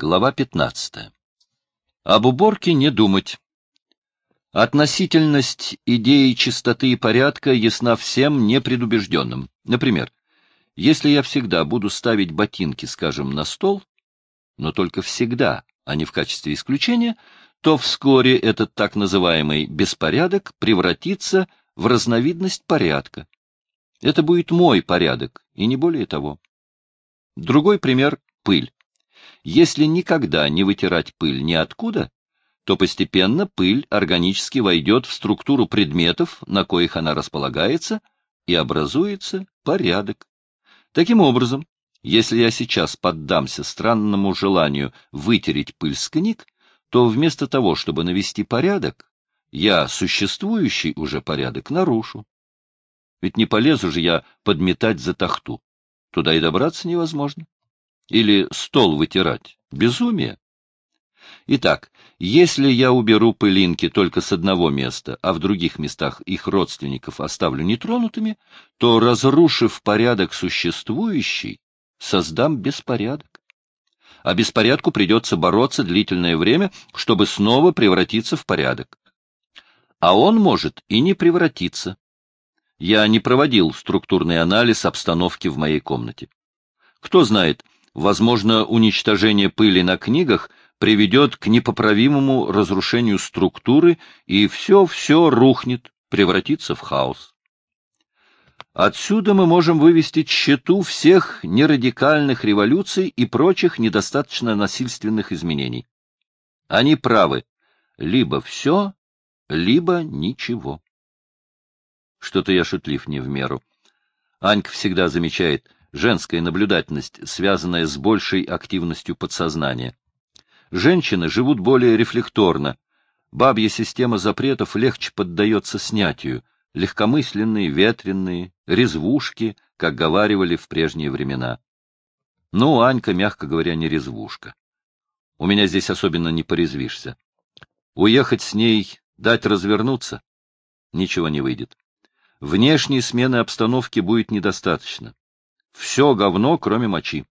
Глава 15. Об уборке не думать. Относительность идеи чистоты и порядка ясна всем непредубежденным. Например, если я всегда буду ставить ботинки, скажем, на стол, но только всегда, а не в качестве исключения, то вскоре этот так называемый беспорядок превратится в разновидность порядка. Это будет мой порядок, и не более того. Другой пример — пыль. Если никогда не вытирать пыль ниоткуда, то постепенно пыль органически войдет в структуру предметов, на коих она располагается, и образуется порядок. Таким образом, если я сейчас поддамся странному желанию вытереть пыль с книг, то вместо того, чтобы навести порядок, я существующий уже порядок нарушу. Ведь не полезу же я подметать за тахту. Туда и добраться невозможно. Или стол вытирать. Безумие. Итак, если я уберу пылинки только с одного места, а в других местах их родственников оставлю нетронутыми, то, разрушив порядок существующий, создам беспорядок. А беспорядку придется бороться длительное время, чтобы снова превратиться в порядок. А он может и не превратиться. Я не проводил структурный анализ обстановки в моей комнате. Кто знает, возможно, уничтожение пыли на книгах приведет к непоправимому разрушению структуры, и все-все рухнет, превратится в хаос. Отсюда мы можем вывести тщету всех нерадикальных революций и прочих недостаточно насильственных изменений. Они правы. Либо все, либо ничего. Что-то я шутлив не в меру. Анька всегда замечает женская наблюдательность, связанная с большей активностью подсознания. Женщины живут более рефлекторно. Бабья система запретов легче поддается снятию. Легкомысленные, ветренные, резвушки, как говаривали в прежние времена. Ну, Анька, мягко говоря, не резвушка. У меня здесь особенно не порезвишься. Уехать с ней, дать развернуться — ничего не выйдет. Внешней смены обстановки будет недостаточно. Все говно, кроме мочи.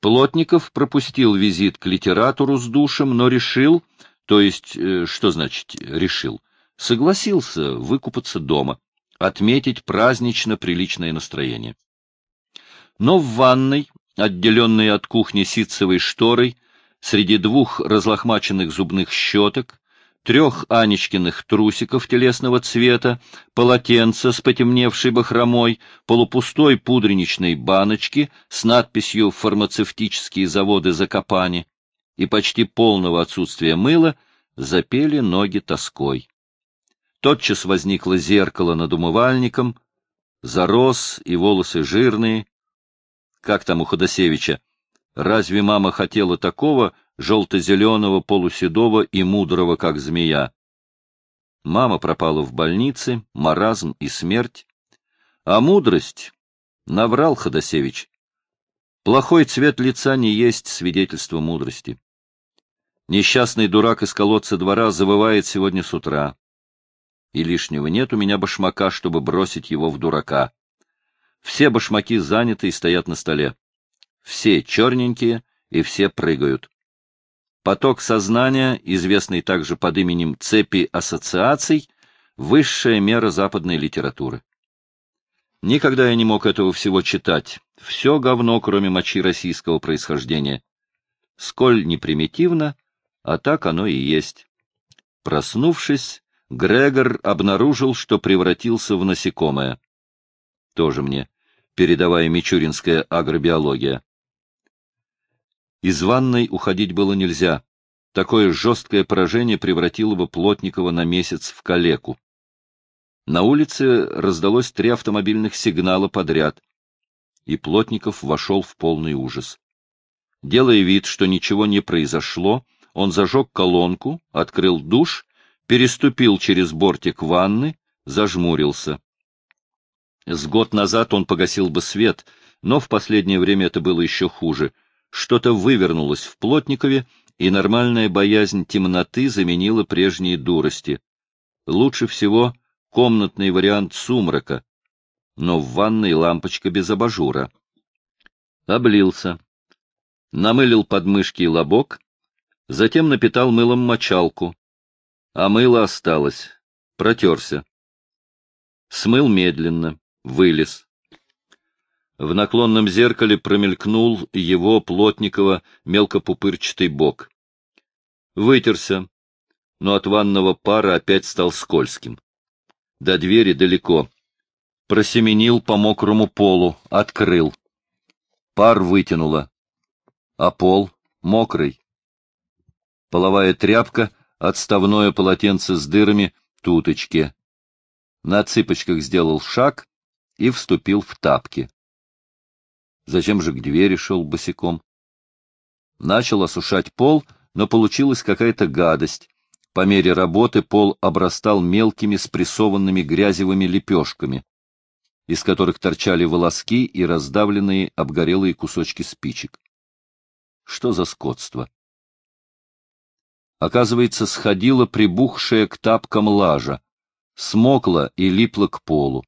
Плотников пропустил визит к литературу с душем, но решил, то есть, э, что значит решил, согласился выкупаться дома, отметить празднично приличное настроение. Но в ванной, отделенной от кухни ситцевой шторой, среди двух разлохмаченных зубных щеток, трех Анечкиных трусиков телесного цвета, полотенца с потемневшей бахромой, полупустой пудреничной баночки с надписью «Фармацевтические заводы Закопани» и почти полного отсутствия мыла, запели ноги тоской. Тотчас возникло зеркало над умывальником, зарос и волосы жирные. Как там у Ходосевича? Разве мама хотела такого, желто-зеленого, полуседого и мудрого, как змея. Мама пропала в больнице, маразм и смерть. А мудрость, — наврал Ходосевич, — плохой цвет лица не есть свидетельство мудрости. Несчастный дурак из колодца двора завывает сегодня с утра. И лишнего нет у меня башмака, чтобы бросить его в дурака. Все башмаки заняты и стоят на столе. Все черненькие, и все прыгают. Поток сознания, известный также под именем цепи ассоциаций, высшая мера западной литературы. Никогда я не мог этого всего читать. Все говно, кроме мочи российского происхождения. Сколь непримитивно, а так оно и есть. Проснувшись, Грегор обнаружил, что превратился в насекомое. Тоже мне, передавая мичуринская агробиология. Из ванной уходить было нельзя. Такое жесткое поражение превратило бы Плотникова на месяц в калеку. На улице раздалось три автомобильных сигнала подряд, и Плотников вошел в полный ужас. Делая вид, что ничего не произошло, он зажег колонку, открыл душ, переступил через бортик ванны, зажмурился. С год назад он погасил бы свет, но в последнее время это было еще хуже. Что-то вывернулось в Плотникове, и нормальная боязнь темноты заменила прежние дурости. Лучше всего комнатный вариант сумрака, но в ванной лампочка без абажура. Облился. намылил подмышки и лобок, затем напитал мылом мочалку, а мыло осталось, протерся. Смыл медленно, вылез. В наклонном зеркале промелькнул его плотниково мелкопупырчатый бок. Вытерся, но от ванного пара опять стал скользким. До двери далеко. Просеменил по мокрому полу, открыл. Пар вытянуло, а пол мокрый. Половая тряпка, отставное полотенце с дырами, туточки. На цыпочках сделал шаг и вступил в тапки. Зачем же к двери шел босиком? Начал осушать пол, но получилась какая-то гадость. По мере работы пол обрастал мелкими спрессованными грязевыми лепешками, из которых торчали волоски и раздавленные обгорелые кусочки спичек. Что за скотство? Оказывается, сходила прибухшая к тапкам лажа, смокла и липла к полу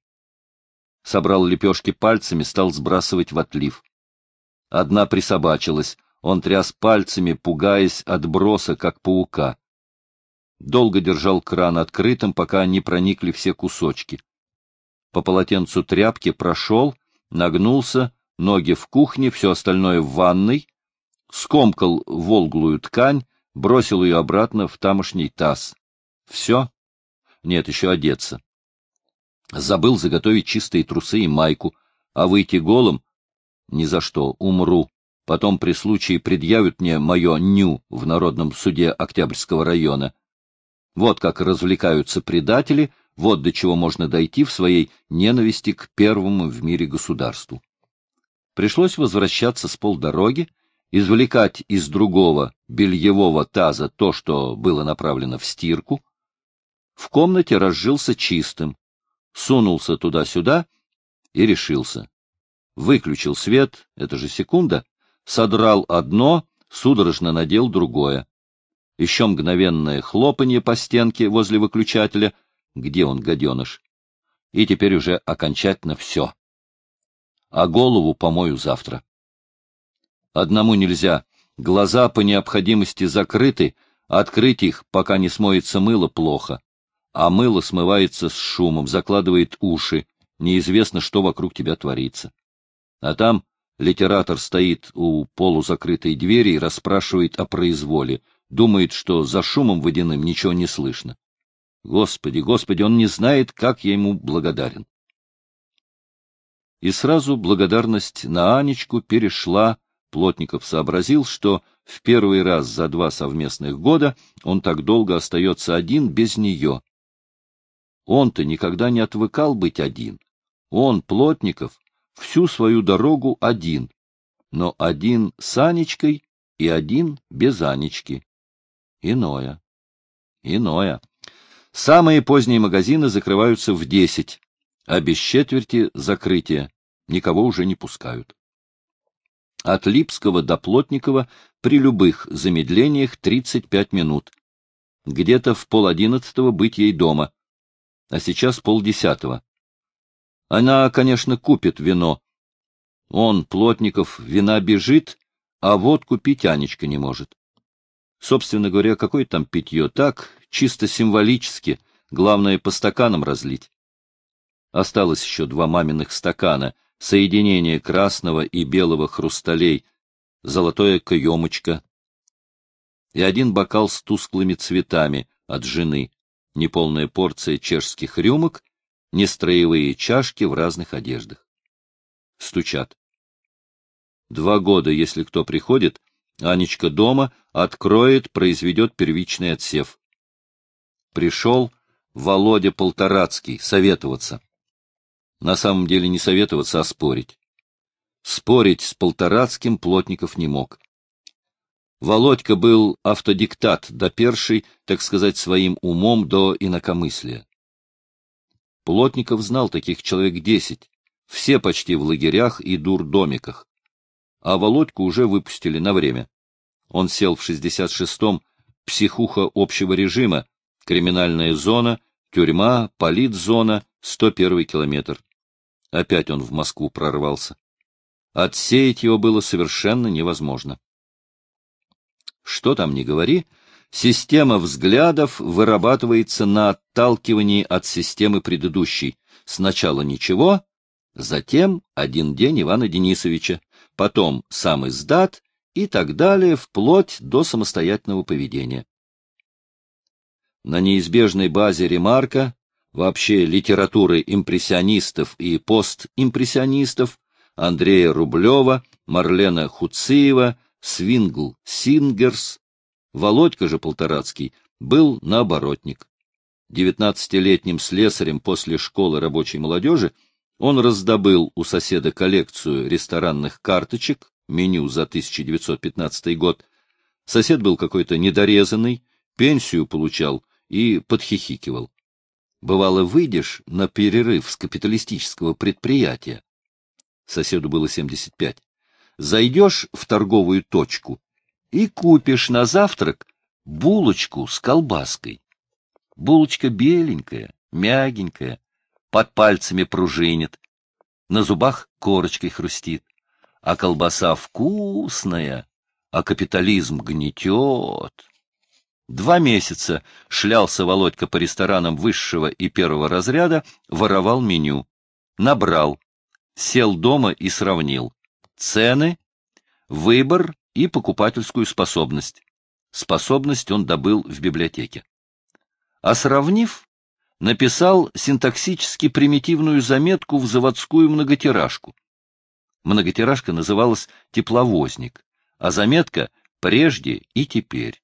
собрал лепешки пальцами, стал сбрасывать в отлив. Одна присобачилась, он тряс пальцами, пугаясь отброса, как паука. Долго держал кран открытым, пока не проникли все кусочки. По полотенцу тряпки прошел, нагнулся, ноги в кухне, все остальное в ванной, скомкал волглую ткань, бросил ее обратно в тамошний таз. Все? Нет, еще одеться. Забыл заготовить чистые трусы и майку, а выйти голым — ни за что, умру. Потом при случае предъявят мне мое «ню» в Народном суде Октябрьского района. Вот как развлекаются предатели, вот до чего можно дойти в своей ненависти к первому в мире государству. Пришлось возвращаться с полдороги, извлекать из другого бельевого таза то, что было направлено в стирку. В комнате разжился чистым, сунулся туда-сюда и решился. Выключил свет, это же секунда, содрал одно, судорожно надел другое. Еще мгновенное хлопанье по стенке возле выключателя, где он, гаденыш. И теперь уже окончательно все. А голову помою завтра. Одному нельзя. Глаза по необходимости закрыты, открыть их, пока не смоется мыло, плохо а мыло смывается с шумом, закладывает уши, неизвестно, что вокруг тебя творится. А там литератор стоит у полузакрытой двери и расспрашивает о произволе, думает, что за шумом водяным ничего не слышно. Господи, Господи, он не знает, как я ему благодарен. И сразу благодарность на Анечку перешла, Плотников сообразил, что в первый раз за два совместных года он так долго остается один без нее, он-то никогда не отвыкал быть один. Он, Плотников, всю свою дорогу один, но один с Анечкой и один без Анечки. Иное. Иное. Самые поздние магазины закрываются в десять, а без четверти закрытия. Никого уже не пускают. От Липского до Плотникова при любых замедлениях 35 минут. Где-то в пол одиннадцатого быть ей дома — а сейчас полдесятого. Она, конечно, купит вино. Он, Плотников, вина бежит, а водку пить Анечка не может. Собственно говоря, какое там питье? Так, чисто символически, главное по стаканам разлить. Осталось еще два маминых стакана, соединение красного и белого хрусталей, золотое каемочка и один бокал с тусклыми цветами от жены неполная порция чешских рюмок, нестроевые чашки в разных одеждах. Стучат. Два года, если кто приходит, Анечка дома откроет, произведет первичный отсев. Пришел Володя Полторацкий советоваться. На самом деле не советоваться, а спорить. Спорить с Полторацким Плотников не мог. Володька был автодиктат, доперший, так сказать, своим умом до инакомыслия. Плотников знал таких человек десять, все почти в лагерях и дурдомиках. А Володьку уже выпустили на время. Он сел в 66-м психуха общего режима, криминальная зона, тюрьма, политзона, 101 километр. Опять он в Москву прорвался. Отсеять его было совершенно невозможно. Что там ни говори, система взглядов вырабатывается на отталкивании от системы предыдущей. Сначала ничего, затем один день Ивана Денисовича, потом сам издат и так далее, вплоть до самостоятельного поведения. На неизбежной базе ремарка, вообще литературы импрессионистов и постимпрессионистов, Андрея Рублева, Марлена Хуциева, Свингл Сингерс, Володька же Полторацкий был наоборотник. Девятнадцатилетним слесарем после школы рабочей молодежи он раздобыл у соседа коллекцию ресторанных карточек, меню за 1915 год. Сосед был какой-то недорезанный, пенсию получал и подхихикивал. Бывало, выйдешь на перерыв с капиталистического предприятия. Соседу было 75. Зайдешь в торговую точку и купишь на завтрак булочку с колбаской. Булочка беленькая, мягенькая, под пальцами пружинит, на зубах корочкой хрустит а колбаса вкусная, а капитализм гнетет. Два месяца шлялся Володька по ресторанам высшего и первого разряда, воровал меню. Набрал, сел дома и сравнил. Цены, выбор и покупательскую способность. Способность он добыл в библиотеке. А сравнив, написал синтаксически примитивную заметку в заводскую многотиражку. Многотиражка называлась «Тепловозник», а заметка «Прежде и теперь».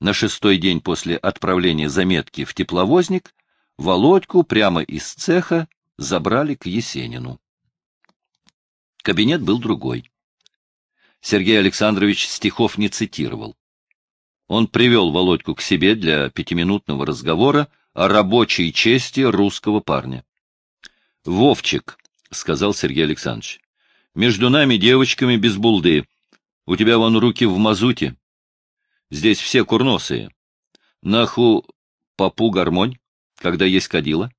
На шестой день после отправления заметки в тепловозник Володьку прямо из цеха забрали к Есенину. Кабинет был другой. Сергей Александрович стихов не цитировал. Он привел Володьку к себе для пятиминутного разговора о рабочей чести русского парня. — Вовчик, — сказал Сергей Александрович, между нами девочками без булды. У тебя вон руки в мазуте. Здесь все курносые. Наху попу гармонь, когда есть кадила.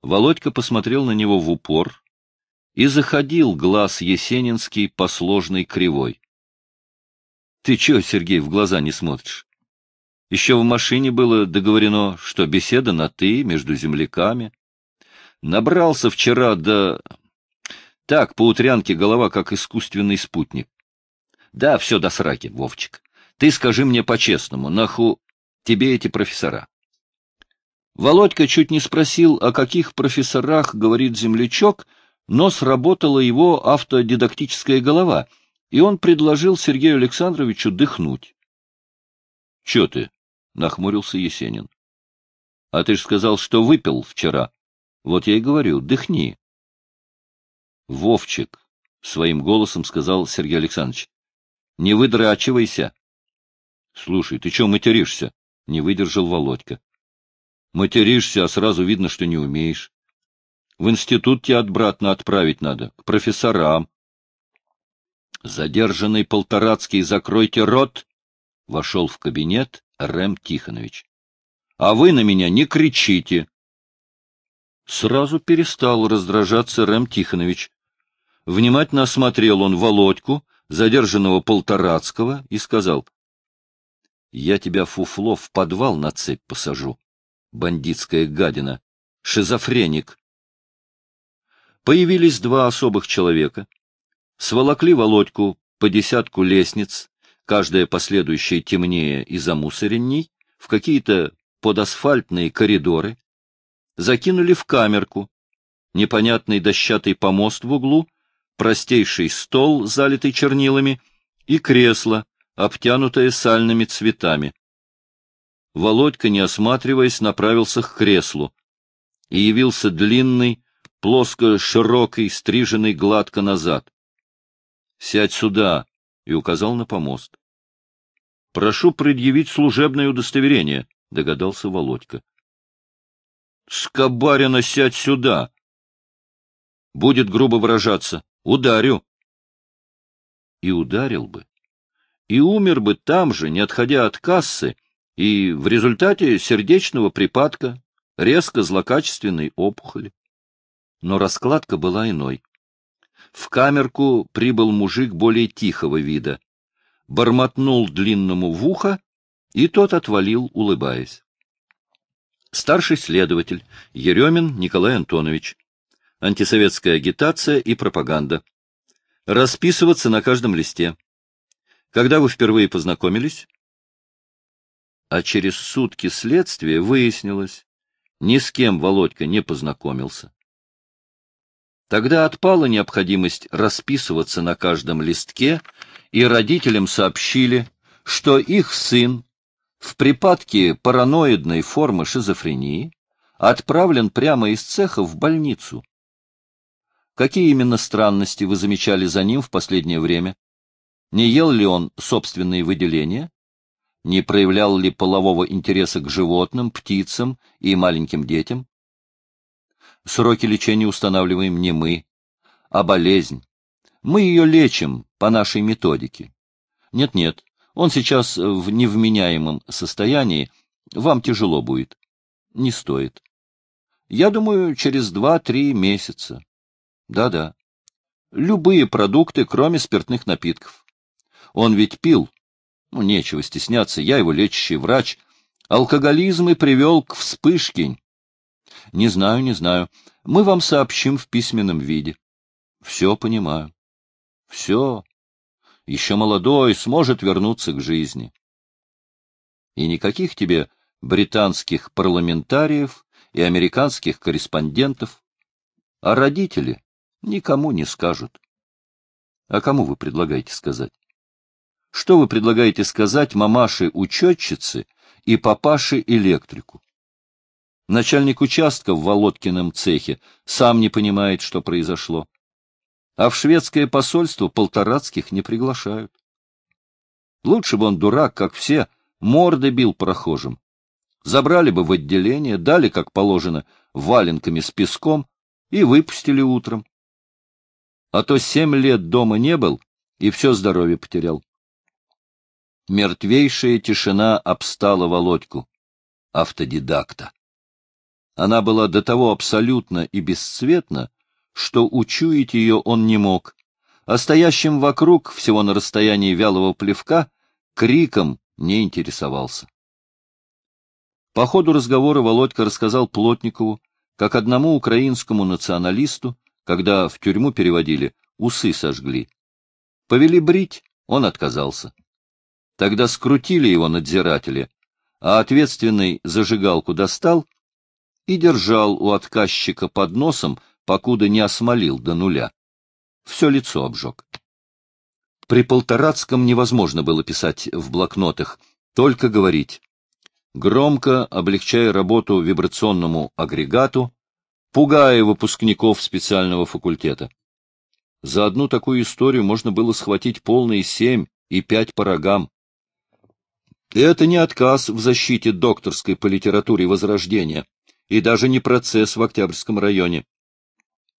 Володька посмотрел на него в упор и заходил глаз Есенинский по сложной кривой. — Ты чё, Сергей, в глаза не смотришь? Еще в машине было договорено, что беседа на «ты» между земляками. Набрался вчера до так, по утрянке голова, как искусственный спутник. Да, все до сраки, Вовчик. Ты скажи мне по-честному, наху тебе эти профессора? Володька чуть не спросил, о каких профессорах говорит землячок, но сработала его автодидактическая голова, и он предложил Сергею Александровичу дыхнуть. — Че ты? — нахмурился Есенин. — А ты ж сказал, что выпил вчера. Вот я и говорю, дыхни. Вовчик, — своим голосом сказал Сергей Александрович, — не выдрачивайся. — Слушай, ты чего материшься? — не выдержал Володька. — Материшься, а сразу видно, что не умеешь. В институт тебя обратно отправить надо, к профессорам. Задержанный Полторацкий, закройте рот! Вошел в кабинет Рэм Тихонович. — А вы на меня не кричите! Сразу перестал раздражаться Рэм Тихонович. Внимательно осмотрел он Володьку, задержанного Полторацкого, и сказал, — Я тебя, фуфло, в подвал на цепь посажу. Бандитская гадина. Шизофреник. Появились два особых человека. Сволокли Володьку по десятку лестниц, каждая последующая темнее и замусоренней, в какие-то подасфальтные коридоры, закинули в камерку, непонятный дощатый помост в углу, простейший стол, залитый чернилами, и кресло, обтянутое сальными цветами. Володька, не осматриваясь, направился к креслу, и явился длинный, плоско-широкий, стриженный гладко назад. — Сядь сюда, — и указал на помост. — Прошу предъявить служебное удостоверение, — догадался Володька. — Скобарина, сядь сюда! Будет грубо выражаться. Ударю. И ударил бы. И умер бы там же, не отходя от кассы, и в результате сердечного припадка, резко злокачественной опухоли. Но раскладка была иной. В камерку прибыл мужик более тихого вида. бормотнул длинному в ухо, и тот отвалил, улыбаясь. Старший следователь Еремин Николай Антонович. Антисоветская агитация и пропаганда. Расписываться на каждом листе. Когда вы впервые познакомились? А через сутки следствия выяснилось, ни с кем Володька не познакомился. Тогда отпала необходимость расписываться на каждом листке, и родителям сообщили, что их сын в припадке параноидной формы шизофрении отправлен прямо из цеха в больницу. Какие именно странности вы замечали за ним в последнее время? Не ел ли он собственные выделения? Не проявлял ли полового интереса к животным, птицам и маленьким детям? Сроки лечения устанавливаем не мы, а болезнь. Мы ее лечим по нашей методике. Нет-нет, он сейчас в невменяемом состоянии, вам тяжело будет. Не стоит. Я думаю, через два-три месяца. Да-да. Любые продукты, кроме спиртных напитков. Он ведь пил. Ну, нечего стесняться, я его лечащий врач. Алкоголизм и привел к вспышке. Не знаю, не знаю. Мы вам сообщим в письменном виде. Все понимаю. Все. Еще молодой, сможет вернуться к жизни. И никаких тебе британских парламентариев и американских корреспондентов. А родители никому не скажут. А кому вы предлагаете сказать? Что вы предлагаете сказать мамаше-учетчице и папаше-электрику? Начальник участка в Володкином цехе сам не понимает, что произошло. А в шведское посольство полторацких не приглашают. Лучше бы он, дурак, как все, морды бил прохожим. Забрали бы в отделение, дали, как положено, валенками с песком и выпустили утром. А то семь лет дома не был и все здоровье потерял. Мертвейшая тишина обстала Володьку, автодидакта. Она была до того абсолютно и бесцветна, что учуять ее он не мог, а стоящим вокруг, всего на расстоянии вялого плевка, криком не интересовался. По ходу разговора Володька рассказал Плотникову, как одному украинскому националисту когда в тюрьму переводили, усы сожгли. Повели брить, он отказался. Тогда скрутили его надзиратели, а ответственный зажигалку достал и держал у отказчика под носом, покуда не осмолил до нуля. Все лицо обжег. При Полторацком невозможно было писать в блокнотах, только говорить. Громко, облегчая работу вибрационному агрегату, пугая выпускников специального факультета. За одну такую историю можно было схватить полные семь и пять по рогам. Это не отказ в защите докторской по литературе Возрождения и даже не процесс в Октябрьском районе.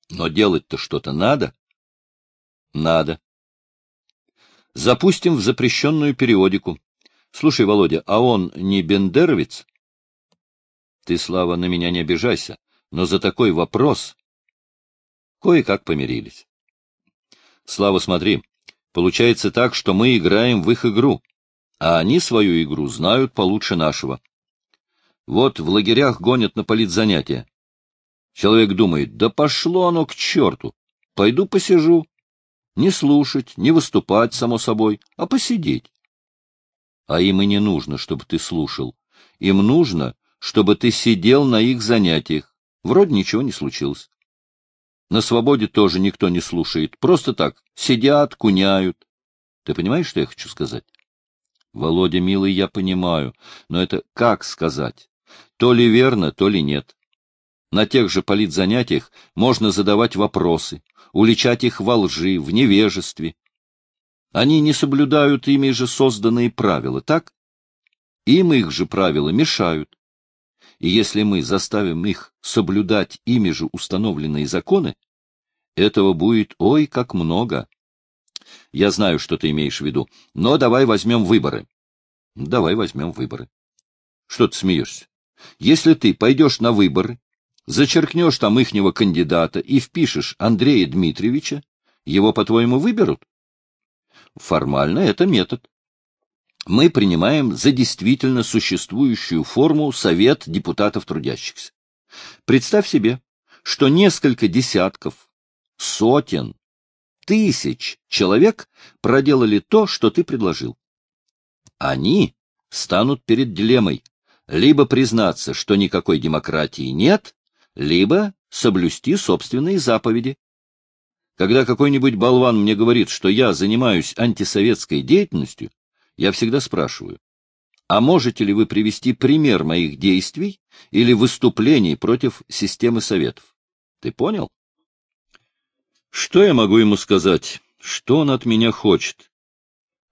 Но делать-то что-то надо? Надо. Запустим в запрещенную периодику. Слушай, Володя, а он не бендеровец? Ты, Слава, на меня не обижайся но за такой вопрос кое-как помирились. Слава, смотри, получается так, что мы играем в их игру, а они свою игру знают получше нашего. Вот в лагерях гонят на политзанятия. Человек думает, да пошло оно к черту, пойду посижу. Не слушать, не выступать, само собой, а посидеть. А им и не нужно, чтобы ты слушал. Им нужно, чтобы ты сидел на их занятиях, Вроде ничего не случилось. На свободе тоже никто не слушает. Просто так, сидят, куняют. Ты понимаешь, что я хочу сказать? Володя, милый, я понимаю, но это как сказать? То ли верно, то ли нет. На тех же политзанятиях можно задавать вопросы, уличать их во лжи, в невежестве. Они не соблюдают ими же созданные правила, так? Им их же правила мешают и если мы заставим их соблюдать ими же установленные законы, этого будет ой как много. Я знаю, что ты имеешь в виду, но давай возьмем выборы. Давай возьмем выборы. Что ты смеешься? Если ты пойдешь на выборы, зачеркнешь там ихнего кандидата и впишешь Андрея Дмитриевича, его, по-твоему, выберут? Формально это метод. мы принимаем за действительно существующую форму Совет депутатов трудящихся. Представь себе, что несколько десятков, сотен, тысяч человек проделали то, что ты предложил. Они станут перед дилеммой либо признаться, что никакой демократии нет, либо соблюсти собственные заповеди. Когда какой-нибудь болван мне говорит, что я занимаюсь антисоветской деятельностью, я всегда спрашиваю, а можете ли вы привести пример моих действий или выступлений против системы советов? Ты понял? Что я могу ему сказать? Что он от меня хочет?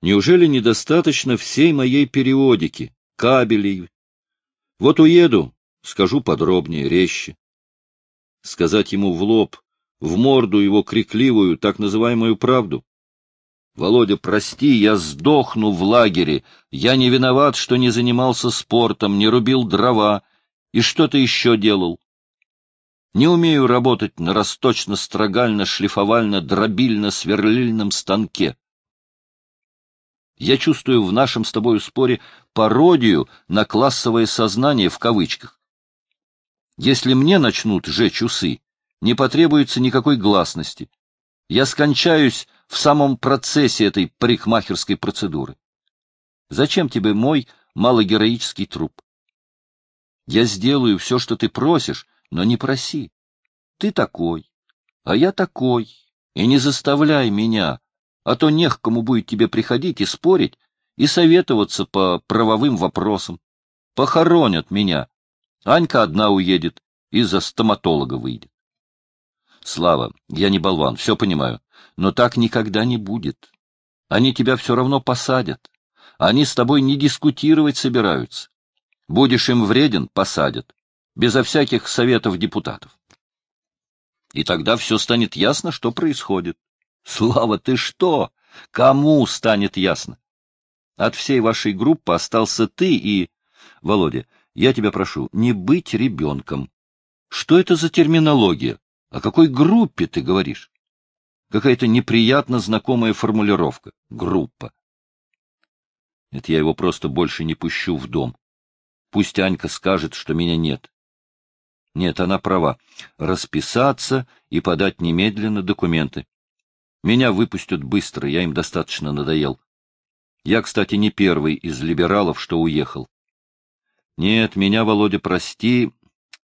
Неужели недостаточно всей моей периодики, кабелей? Вот уеду, скажу подробнее, резче. Сказать ему в лоб, в морду его крикливую, так называемую правду. Володя, прости, я сдохну в лагере. Я не виноват, что не занимался спортом, не рубил дрова и что-то еще делал. Не умею работать на расточно-строгально-шлифовально-дробильно-сверлильном станке. Я чувствую в нашем с тобой споре пародию на классовое сознание в кавычках. Если мне начнут жечь усы, не потребуется никакой гласности. Я скончаюсь в самом процессе этой парикмахерской процедуры. Зачем тебе мой малогероический труп? Я сделаю все, что ты просишь, но не проси. Ты такой, а я такой, и не заставляй меня, а то не к кому будет тебе приходить и спорить, и советоваться по правовым вопросам. Похоронят меня. Анька одна уедет, из-за стоматолога выйдет. Слава, я не болван, все понимаю, но так никогда не будет. Они тебя все равно посадят. Они с тобой не дискутировать собираются. Будешь им вреден — посадят. Безо всяких советов депутатов. И тогда все станет ясно, что происходит. Слава, ты что? Кому станет ясно? От всей вашей группы остался ты и... Володя, я тебя прошу, не быть ребенком. Что это за терминология? О какой группе ты говоришь? Какая-то неприятно знакомая формулировка. Группа. Это я его просто больше не пущу в дом. Пусть Анька скажет, что меня нет. Нет, она права. Расписаться и подать немедленно документы. Меня выпустят быстро, я им достаточно надоел. Я, кстати, не первый из либералов, что уехал. Нет, меня, Володя, прости,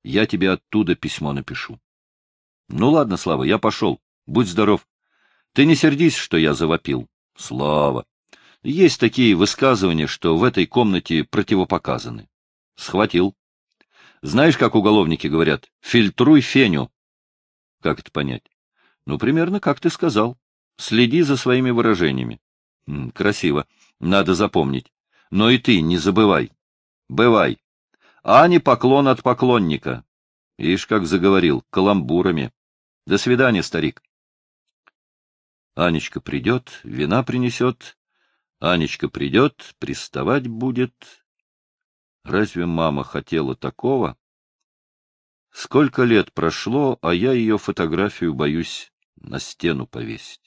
я тебе оттуда письмо напишу. Ну ладно, Слава, я пошел. Будь здоров. Ты не сердись, что я завопил. Слава. Есть такие высказывания, что в этой комнате противопоказаны. Схватил. Знаешь, как уголовники говорят? Фильтруй феню. Как это понять? Ну, примерно как ты сказал. Следи за своими выражениями. Красиво. Надо запомнить. Но и ты не забывай. Бывай. А не поклон от поклонника. Ишь, как заговорил, каламбурами. До свидания, старик. Анечка придет, вина принесет. Анечка придет, приставать будет. Разве мама хотела такого? Сколько лет прошло, а я ее фотографию боюсь на стену повесить.